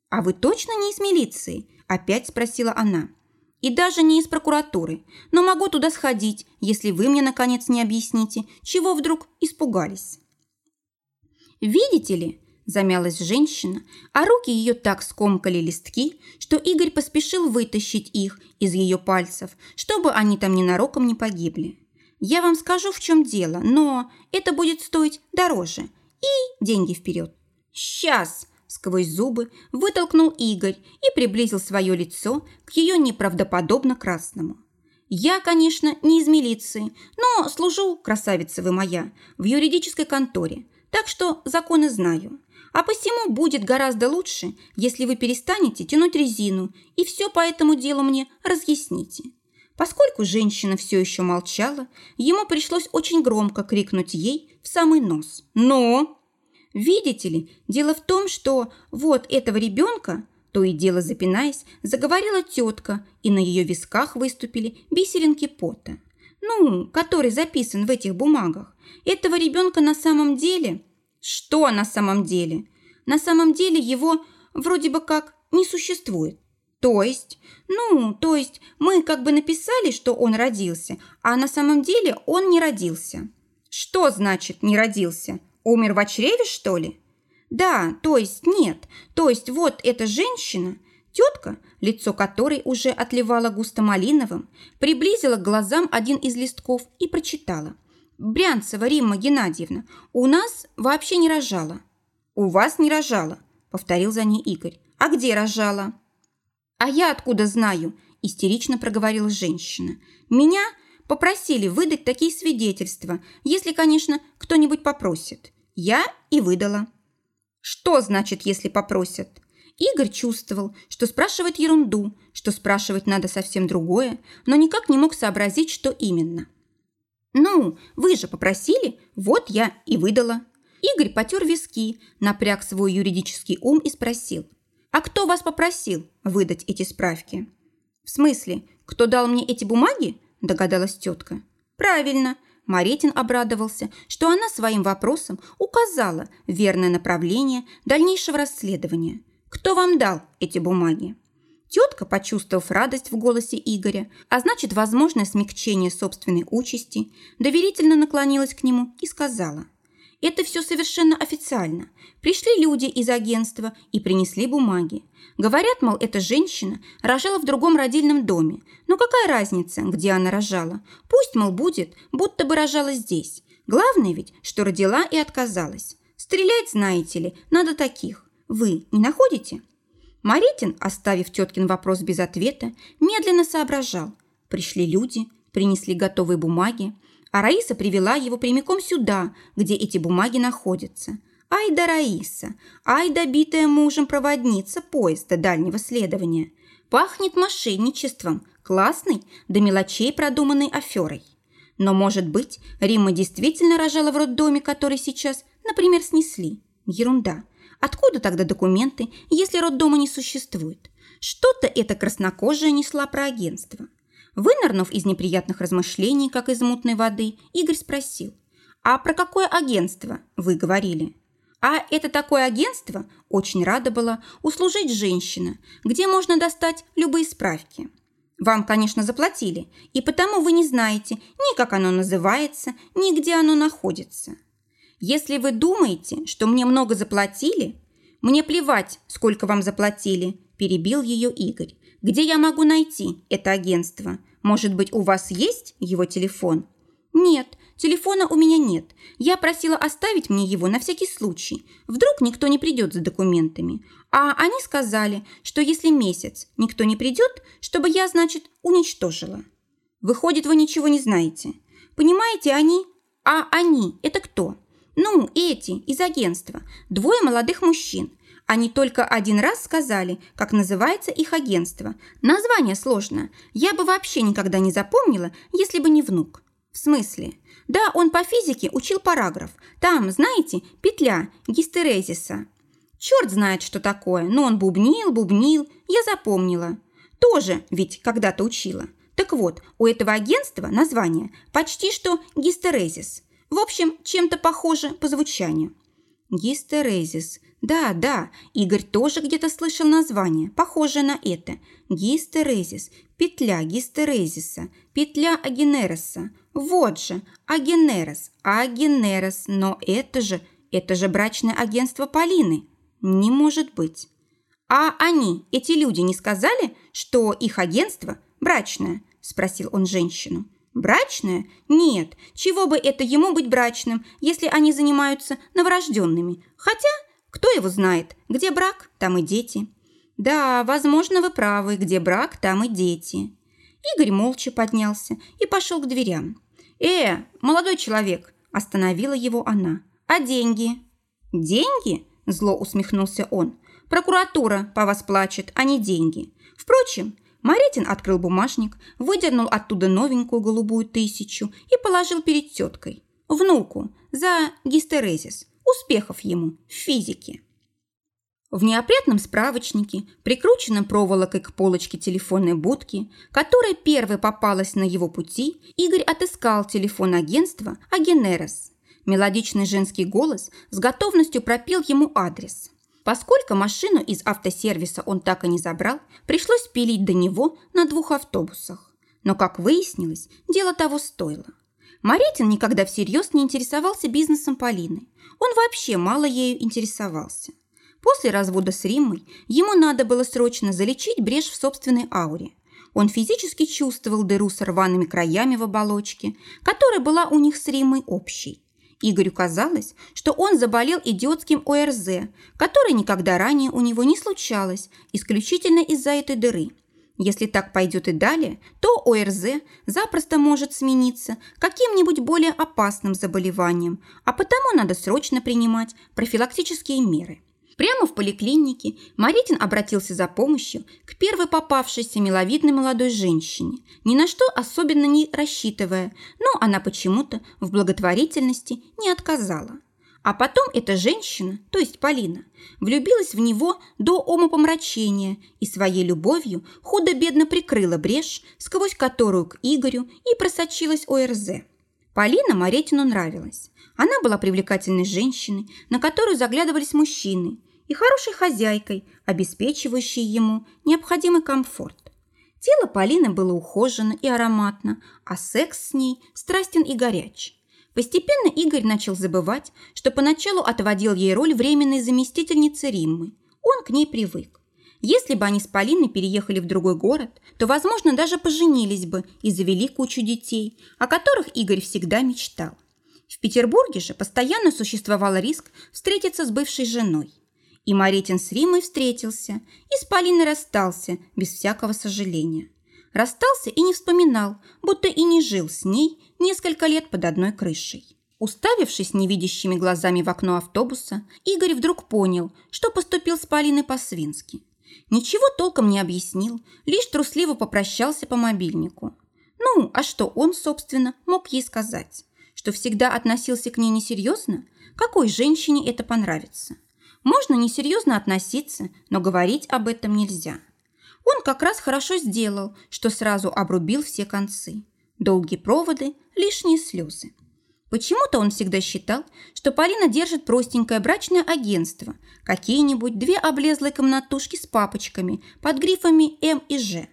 А вы точно не из милиции? Опять спросила она. И даже не из прокуратуры, но могу туда сходить, если вы мне наконец не объясните, чего вдруг испугались. Видите ли, замялась женщина, а руки ее так скомкали листки, что Игорь поспешил вытащить их из ее пальцев, чтобы они там ненароком не погибли. Я вам скажу, в чем дело, но это будет стоить дороже. И деньги вперед. «Сейчас!» – сквозь зубы вытолкнул Игорь и приблизил свое лицо к ее неправдоподобно красному. «Я, конечно, не из милиции, но служу, красавица вы моя, в юридической конторе, так что законы знаю. А посему будет гораздо лучше, если вы перестанете тянуть резину и все по этому делу мне разъясните». Поскольку женщина все еще молчала, ему пришлось очень громко крикнуть ей в самый нос. «Но!» Видите ли, дело в том, что вот этого ребенка, то и дело запинаясь, заговорила тетка, и на ее висках выступили бисеринки пота. Ну, который записан в этих бумагах. Этого ребенка на самом деле... Что на самом деле? На самом деле его вроде бы как не существует. То есть, ну, то есть мы как бы написали, что он родился, а на самом деле он не родился. Что значит не родился? Умер в чреве, что ли? Да, то есть нет. То есть вот эта женщина, тетка, лицо которой уже отливало густо малиновым, приблизила к глазам один из листков и прочитала. Брянцева Римма Геннадьевна, у нас вообще не рожала». «У вас не рожала», – повторил за ней Игорь. «А где рожала?» «А я откуда знаю?» – истерично проговорила женщина. «Меня попросили выдать такие свидетельства, если, конечно, кто-нибудь попросит. Я и выдала». «Что значит, если попросят?» Игорь чувствовал, что спрашивает ерунду, что спрашивать надо совсем другое, но никак не мог сообразить, что именно. «Ну, вы же попросили, вот я и выдала». Игорь потер виски, напряг свой юридический ум и спросил. «А кто вас попросил выдать эти справки?» «В смысле, кто дал мне эти бумаги?» – догадалась тетка. «Правильно». Маретин обрадовался, что она своим вопросом указала верное направление дальнейшего расследования. «Кто вам дал эти бумаги?» Тетка, почувствовав радость в голосе Игоря, а значит, возможное смягчение собственной участи, доверительно наклонилась к нему и сказала. «Это все совершенно официально. Пришли люди из агентства и принесли бумаги. Говорят, мол, эта женщина рожала в другом родильном доме. Но какая разница, где она рожала? Пусть, мол, будет, будто бы рожала здесь. Главное ведь, что родила и отказалась. Стрелять, знаете ли, надо таких. Вы не находите?» Маритин, оставив теткин вопрос без ответа, медленно соображал. Пришли люди, принесли готовые бумаги, а Раиса привела его прямиком сюда, где эти бумаги находятся. Ай да Раиса, ай да битая мужем проводница поезда дальнего следования. Пахнет мошенничеством, классной, до мелочей продуманной аферой. Но, может быть, Римма действительно рожала в роддоме, который сейчас, например, снесли. Ерунда. Откуда тогда документы, если роддома не существует? Что-то эта краснокожая несла про агентство. Вынырнув из неприятных размышлений, как из мутной воды, Игорь спросил, «А про какое агентство вы говорили?» «А это такое агентство?» Очень рада была услужить женщина, где можно достать любые справки. Вам, конечно, заплатили, и потому вы не знаете ни как оно называется, ни где оно находится. Если вы думаете, что мне много заплатили, мне плевать, сколько вам заплатили, перебил ее Игорь. Где я могу найти это агентство? Может быть, у вас есть его телефон? Нет, телефона у меня нет. Я просила оставить мне его на всякий случай. Вдруг никто не придет за документами. А они сказали, что если месяц никто не придет, чтобы я, значит, уничтожила. Выходит, вы ничего не знаете. Понимаете, они... А они – это кто? Ну, эти, из агентства. Двое молодых мужчин. Они только один раз сказали, как называется их агентство. Название сложно. Я бы вообще никогда не запомнила, если бы не внук. В смысле? Да, он по физике учил параграф. Там, знаете, петля гистерезиса. Черт знает, что такое, но он бубнил, бубнил. Я запомнила. Тоже ведь когда-то учила. Так вот, у этого агентства название почти что гистерезис – в общем, чем-то похоже по звучанию. Гистерезис. Да, да, Игорь тоже где-то слышал название, похожее на это. Гистерезис. Петля гистерезиса. Петля агенероса. Вот же, агенерос. Агенерос. Но это же, это же брачное агентство Полины. Не может быть. А они, эти люди, не сказали, что их агентство брачное? Спросил он женщину. Брачное? Нет, чего бы это ему быть брачным, если они занимаются новорожденными. Хотя, кто его знает, где брак, там и дети. Да, возможно, вы правы, где брак, там и дети. Игорь молча поднялся и пошел к дверям. «Э, молодой человек!» – остановила его она. «А деньги?» «Деньги?» – зло усмехнулся он. «Прокуратура по вас плачет, а не деньги. Впрочем, Маретин открыл бумажник, выдернул оттуда новенькую голубую тысячу и положил перед теткой. Внуку, за гистерезис. Успехов ему в физике. В неопрятном справочнике, прикрученном проволокой к полочке телефонной будки, которая первой попалась на его пути, Игорь отыскал телефон агентства «Агенерос». Мелодичный женский голос с готовностью пропел ему адрес – Поскольку машину из автосервиса он так и не забрал, пришлось пилить до него на двух автобусах. Но, как выяснилось, дело того стоило. Маретин никогда всерьез не интересовался бизнесом Полины. Он вообще мало ею интересовался. После развода с Риммой ему надо было срочно залечить брешь в собственной ауре. Он физически чувствовал дыру с рваными краями в оболочке, которая была у них с Римой общей. Игорю казалось, что он заболел идиотским ОРЗ, которое никогда ранее у него не случалось, исключительно из-за этой дыры. Если так пойдет и далее, то ОРЗ запросто может смениться каким-нибудь более опасным заболеванием, а потому надо срочно принимать профилактические меры. Прямо в поликлинике Маритин обратился за помощью к первой попавшейся миловидной молодой женщине, ни на что особенно не рассчитывая, но она почему-то в благотворительности не отказала. А потом эта женщина, то есть Полина, влюбилась в него до умопомрачения и своей любовью худо-бедно прикрыла брешь, сквозь которую к Игорю и просочилась ОРЗ. Полина Маретину нравилась. Она была привлекательной женщиной, на которую заглядывались мужчины, и хорошей хозяйкой, обеспечивающей ему необходимый комфорт. Тело Полины было ухожено и ароматно, а секс с ней страстен и горяч. Постепенно Игорь начал забывать, что поначалу отводил ей роль временной заместительницы Риммы. Он к ней привык. Если бы они с Полиной переехали в другой город, то, возможно, даже поженились бы и завели кучу детей, о которых Игорь всегда мечтал. В Петербурге же постоянно существовал риск встретиться с бывшей женой. И Маритин с Римой встретился, и с Полиной расстался, без всякого сожаления. Расстался и не вспоминал, будто и не жил с ней несколько лет под одной крышей. Уставившись невидящими глазами в окно автобуса, Игорь вдруг понял, что поступил с Полиной по-свински. Ничего толком не объяснил, лишь трусливо попрощался по мобильнику. Ну, а что он, собственно, мог ей сказать? Что всегда относился к ней несерьезно? Какой женщине это понравится? Можно несерьезно относиться, но говорить об этом нельзя. Он как раз хорошо сделал, что сразу обрубил все концы. Долгие проводы, лишние слезы. Почему-то он всегда считал, что Полина держит простенькое брачное агентство, какие-нибудь две облезлые комнатушки с папочками под грифами М и Ж.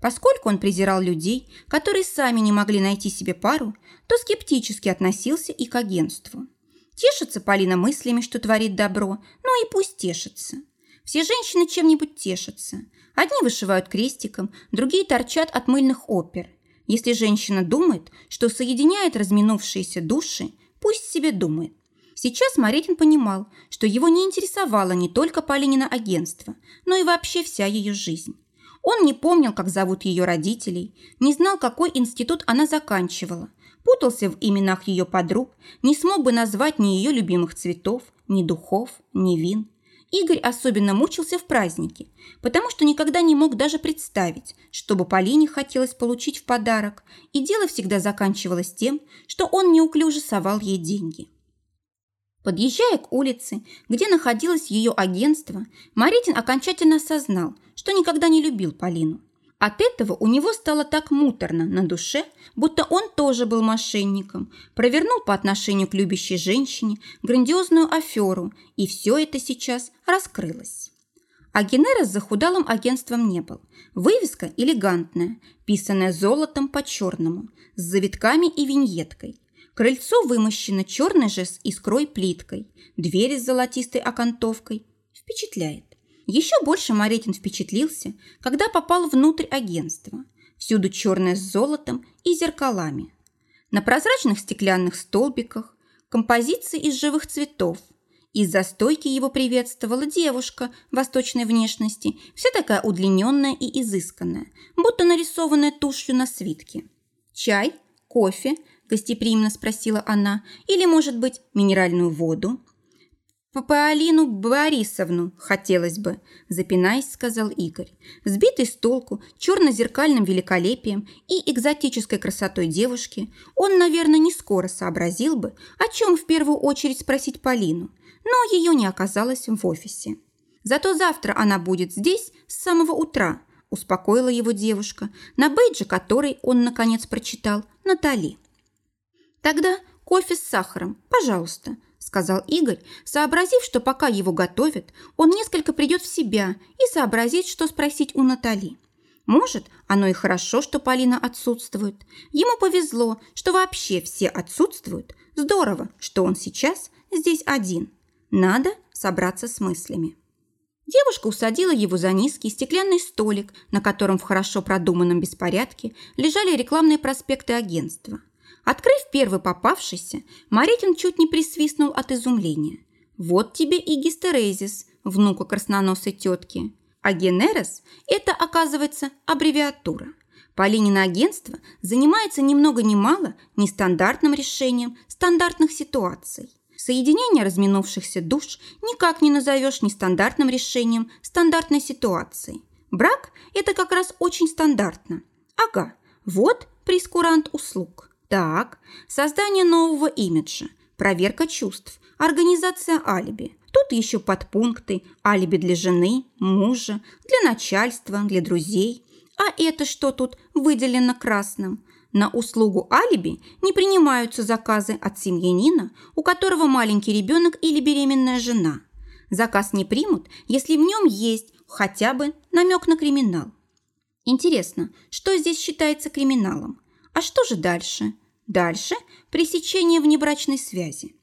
Поскольку он презирал людей, которые сами не могли найти себе пару, то скептически относился и к агентству. Тешится Полина мыслями, что творит добро, ну и пусть тешится. Все женщины чем-нибудь тешатся. Одни вышивают крестиком, другие торчат от мыльных опер. Если женщина думает, что соединяет разминувшиеся души, пусть себе думает. Сейчас Маритин понимал, что его не интересовало не только Полинина агентство, но и вообще вся ее жизнь. Он не помнил, как зовут ее родителей, не знал, какой институт она заканчивала, путался в именах ее подруг, не смог бы назвать ни ее любимых цветов, ни духов, ни вин. Игорь особенно мучился в празднике, потому что никогда не мог даже представить, чтобы Полине хотелось получить в подарок, и дело всегда заканчивалось тем, что он неуклюже совал ей деньги. Подъезжая к улице, где находилось ее агентство, Маритин окончательно осознал, что никогда не любил Полину. От этого у него стало так муторно на душе, будто он тоже был мошенником, провернул по отношению к любящей женщине грандиозную аферу, и все это сейчас раскрылось. А Генера с захудалым агентством не был. Вывеска элегантная, писанная золотом по черному, с завитками и виньеткой. Крыльцо вымощено черной же с искрой плиткой, двери с золотистой окантовкой. Впечатляет. Еще больше Маретин впечатлился, когда попал внутрь агентства. Всюду черное с золотом и зеркалами. На прозрачных стеклянных столбиках композиции из живых цветов. Из-за стойки его приветствовала девушка восточной внешности, вся такая удлиненная и изысканная, будто нарисованная тушью на свитке. «Чай? Кофе?» – гостеприимно спросила она. «Или, может быть, минеральную воду?» «По Алину Борисовну хотелось бы», – запинаясь, сказал Игорь. Сбитый с толку черно-зеркальным великолепием и экзотической красотой девушки, он, наверное, не скоро сообразил бы, о чем в первую очередь спросить Полину, но ее не оказалось в офисе. «Зато завтра она будет здесь с самого утра», – успокоила его девушка, на бейдже которой он, наконец, прочитал «Натали». «Тогда кофе с сахаром, пожалуйста», сказал Игорь, сообразив, что пока его готовят, он несколько придет в себя и сообразит, что спросить у Натали. Может, оно и хорошо, что Полина отсутствует. Ему повезло, что вообще все отсутствуют. Здорово, что он сейчас здесь один. Надо собраться с мыслями. Девушка усадила его за низкий стеклянный столик, на котором в хорошо продуманном беспорядке лежали рекламные проспекты агентства. Открыв первый попавшийся, Маритин чуть не присвистнул от изумления. «Вот тебе и гистерезис, внука красноносой тетки. А генерес – это, оказывается, аббревиатура. Полинина агентство занимается ни много ни мало нестандартным решением стандартных ситуаций. Соединение разминувшихся душ никак не назовешь нестандартным решением стандартной ситуации. Брак – это как раз очень стандартно. Ага, вот прескурант услуг. Так, создание нового имиджа, проверка чувств, организация алиби. Тут еще подпункты, алиби для жены, мужа, для начальства, для друзей. А это что тут выделено красным? На услугу алиби не принимаются заказы от семьянина, у которого маленький ребенок или беременная жена. Заказ не примут, если в нем есть хотя бы намек на криминал. Интересно, что здесь считается криминалом? А что же дальше? Дальше – пресечение внебрачной связи.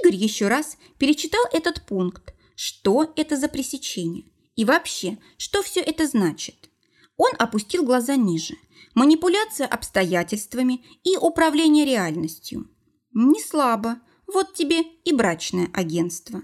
Игорь еще раз перечитал этот пункт. Что это за пресечение? И вообще, что все это значит? Он опустил глаза ниже – манипуляция обстоятельствами и управление реальностью. Не слабо. Вот тебе и брачное агентство.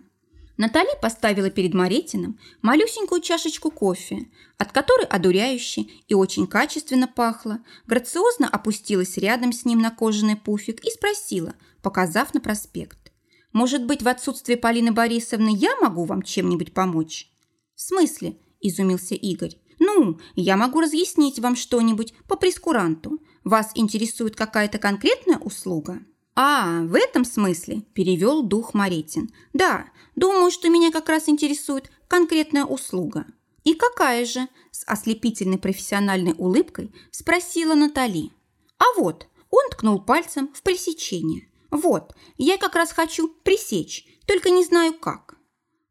Натали поставила перед Маретиным малюсенькую чашечку кофе, от которой одуряюще и очень качественно пахло, грациозно опустилась рядом с ним на кожаный пуфик и спросила, показав на проспект. «Может быть, в отсутствие Полины Борисовны я могу вам чем-нибудь помочь?» «В смысле?» – изумился Игорь. «Ну, я могу разъяснить вам что-нибудь по прескуранту. Вас интересует какая-то конкретная услуга?» «А, в этом смысле?» – перевел дух Маретин. «Да, думаю, что меня как раз интересует конкретная услуга». «И какая же?» – с ослепительной профессиональной улыбкой спросила Натали. «А вот», – он ткнул пальцем в пресечение. «Вот, я как раз хочу пресечь, только не знаю как».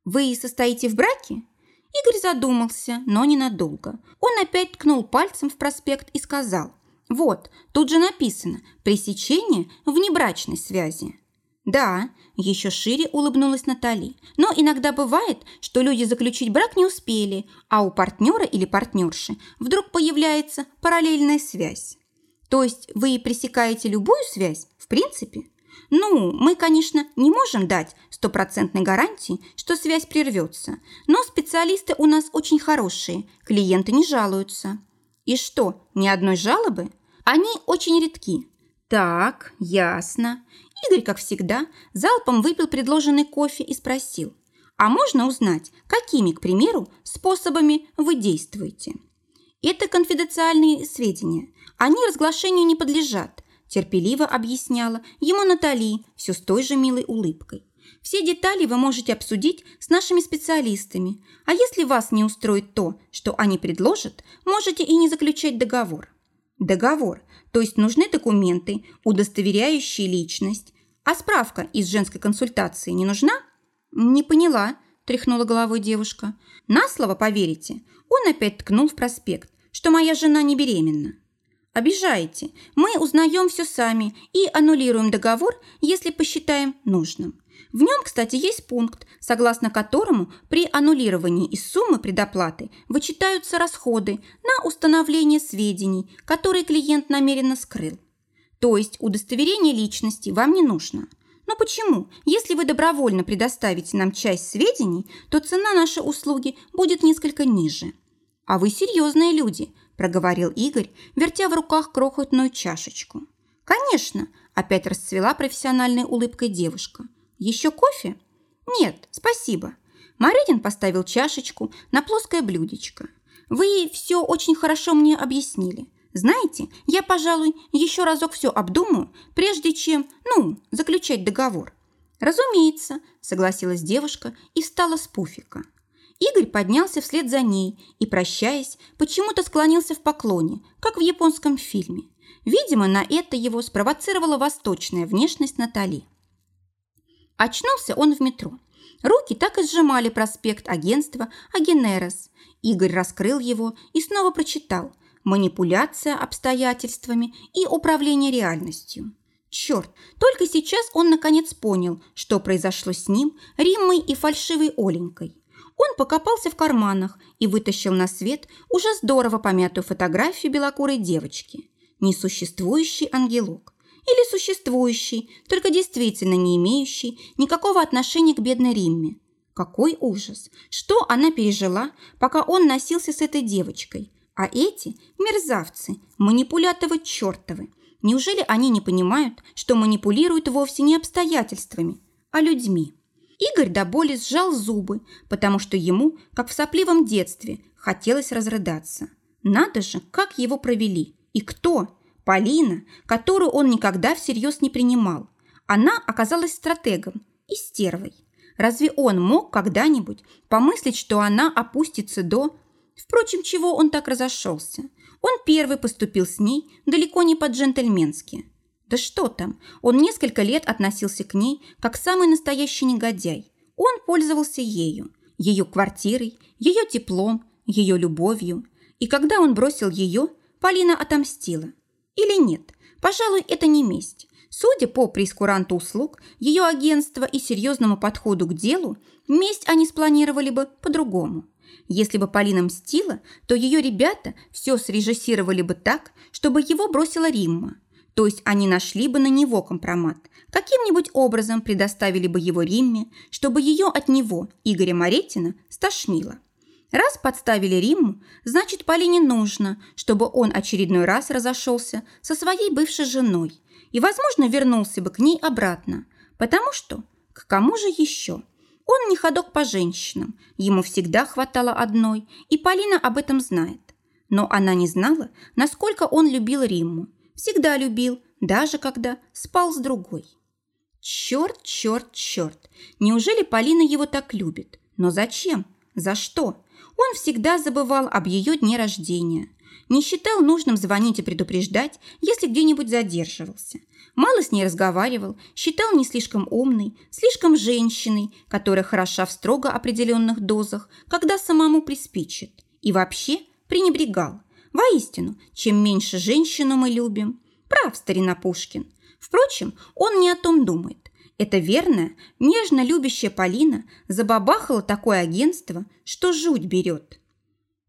«Вы состоите в браке?» Игорь задумался, но ненадолго. Он опять ткнул пальцем в проспект и сказал, «Вот, тут же написано «Пресечение внебрачной связи». «Да», – еще шире улыбнулась Натали. «Но иногда бывает, что люди заключить брак не успели, а у партнера или партнерши вдруг появляется параллельная связь. То есть вы пресекаете любую связь, в принципе?» Ну, мы, конечно, не можем дать стопроцентной гарантии, что связь прервется, но специалисты у нас очень хорошие, клиенты не жалуются. И что, ни одной жалобы? Они очень редки. Так, ясно. Игорь, как всегда, залпом выпил предложенный кофе и спросил. А можно узнать, какими, к примеру, способами вы действуете? Это конфиденциальные сведения. Они разглашению не подлежат терпеливо объясняла ему Натали все с той же милой улыбкой. Все детали вы можете обсудить с нашими специалистами, а если вас не устроит то, что они предложат, можете и не заключать договор. Договор, то есть нужны документы, удостоверяющие личность, а справка из женской консультации не нужна? Не поняла, тряхнула головой девушка. На слово поверите, он опять ткнул в проспект, что моя жена не беременна. Обижаете. Мы узнаем все сами и аннулируем договор, если посчитаем нужным. В нем, кстати, есть пункт, согласно которому при аннулировании из суммы предоплаты вычитаются расходы на установление сведений, которые клиент намеренно скрыл. То есть удостоверение личности вам не нужно. Но почему? Если вы добровольно предоставите нам часть сведений, то цена нашей услуги будет несколько ниже. А вы серьезные люди – проговорил Игорь, вертя в руках крохотную чашечку. «Конечно!» – опять расцвела профессиональной улыбкой девушка. «Еще кофе?» «Нет, спасибо». Маридин поставил чашечку на плоское блюдечко. «Вы все очень хорошо мне объяснили. Знаете, я, пожалуй, еще разок все обдумаю, прежде чем, ну, заключать договор». «Разумеется», – согласилась девушка и встала с пуфика. Игорь поднялся вслед за ней и, прощаясь, почему-то склонился в поклоне, как в японском фильме. Видимо, на это его спровоцировала восточная внешность Натали. Очнулся он в метро. Руки так и сжимали проспект агентства «Агенерос». Игорь раскрыл его и снова прочитал «Манипуляция обстоятельствами и управление реальностью». Черт, только сейчас он наконец понял, что произошло с ним, Риммой и фальшивой Оленькой. Он покопался в карманах и вытащил на свет уже здорово помятую фотографию белокурой девочки. Несуществующий ангелок. Или существующий, только действительно не имеющий никакого отношения к бедной Римме. Какой ужас! Что она пережила, пока он носился с этой девочкой? А эти мерзавцы, манипуляторы чертовы. Неужели они не понимают, что манипулируют вовсе не обстоятельствами, а людьми? Игорь до боли сжал зубы, потому что ему, как в сопливом детстве, хотелось разрыдаться. Надо же, как его провели. И кто? Полина, которую он никогда всерьез не принимал. Она оказалась стратегом и стервой. Разве он мог когда-нибудь помыслить, что она опустится до... Впрочем, чего он так разошелся? Он первый поступил с ней далеко не по-джентльменски. Да что там, он несколько лет относился к ней как самый настоящий негодяй. Он пользовался ею, ее квартирой, ее теплом, ее любовью. И когда он бросил ее, Полина отомстила. Или нет, пожалуй, это не месть. Судя по прескуранту услуг, ее агентства и серьезному подходу к делу, месть они спланировали бы по-другому. Если бы Полина мстила, то ее ребята все срежиссировали бы так, чтобы его бросила Римма. То есть они нашли бы на него компромат, каким-нибудь образом предоставили бы его Римме, чтобы ее от него, Игоря Моретина, стошнило. Раз подставили Римму, значит, Полине нужно, чтобы он очередной раз разошелся со своей бывшей женой и, возможно, вернулся бы к ней обратно. Потому что к кому же еще? Он не ходок по женщинам, ему всегда хватало одной, и Полина об этом знает. Но она не знала, насколько он любил Римму. Всегда любил, даже когда спал с другой. Черт, черт, черт. Неужели Полина его так любит? Но зачем? За что? Он всегда забывал об ее дне рождения. Не считал нужным звонить и предупреждать, если где-нибудь задерживался. Мало с ней разговаривал, считал не слишком умной, слишком женщиной, которая хороша в строго определенных дозах, когда самому приспичит. И вообще пренебрегал. Воистину, чем меньше женщину мы любим. Прав старина Пушкин. Впрочем, он не о том думает. Эта верная, нежно любящая Полина забабахала такое агентство, что жуть берет.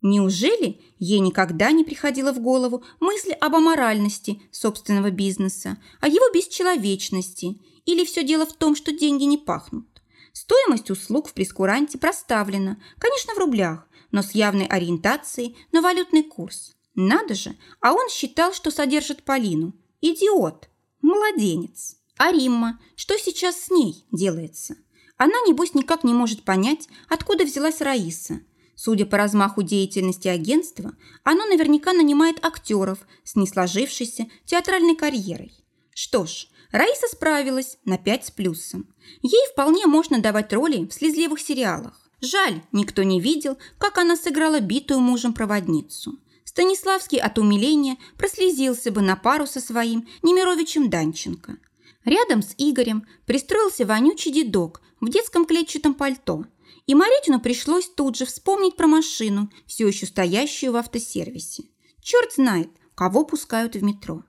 Неужели ей никогда не приходила в голову мысль об аморальности собственного бизнеса, о его бесчеловечности? Или все дело в том, что деньги не пахнут? Стоимость услуг в прескуранте проставлена, конечно, в рублях, но с явной ориентацией на валютный курс. Надо же, а он считал, что содержит Полину. Идиот, младенец. А Римма, что сейчас с ней делается? Она, небось, никак не может понять, откуда взялась Раиса. Судя по размаху деятельности агентства, оно наверняка нанимает актеров с несложившейся театральной карьерой. Что ж, Раиса справилась на пять с плюсом. Ей вполне можно давать роли в слезливых сериалах. Жаль, никто не видел, как она сыграла битую мужем проводницу. Станиславский от умиления прослезился бы на пару со своим Немировичем Данченко – Рядом с Игорем пристроился вонючий дедок в детском клетчатом пальто, и Маритину пришлось тут же вспомнить про машину, все еще стоящую в автосервисе. Черт знает, кого пускают в метро.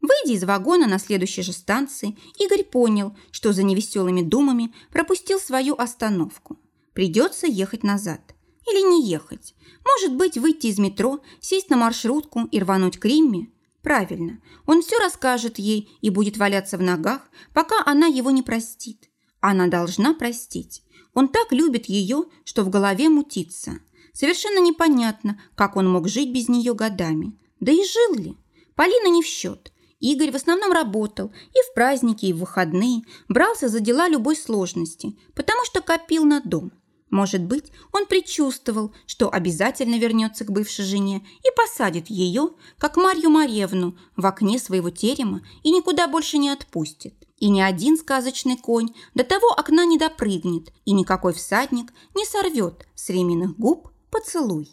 Выйдя из вагона на следующей же станции, Игорь понял, что за невеселыми думами пропустил свою остановку. Придется ехать назад. Или не ехать. Может быть, выйти из метро, сесть на маршрутку и рвануть к Римме? Правильно, он все расскажет ей и будет валяться в ногах, пока она его не простит. Она должна простить. Он так любит ее, что в голове мутится. Совершенно непонятно, как он мог жить без нее годами. Да и жил ли? Полина не в счет. Игорь в основном работал и в праздники, и в выходные, брался за дела любой сложности, потому что копил на дом. Может быть, он предчувствовал, что обязательно вернется к бывшей жене и посадит ее, как Марью Маревну, в окне своего терема и никуда больше не отпустит. И ни один сказочный конь до того окна не допрыгнет, и никакой всадник не сорвет с Реминых губ поцелуй.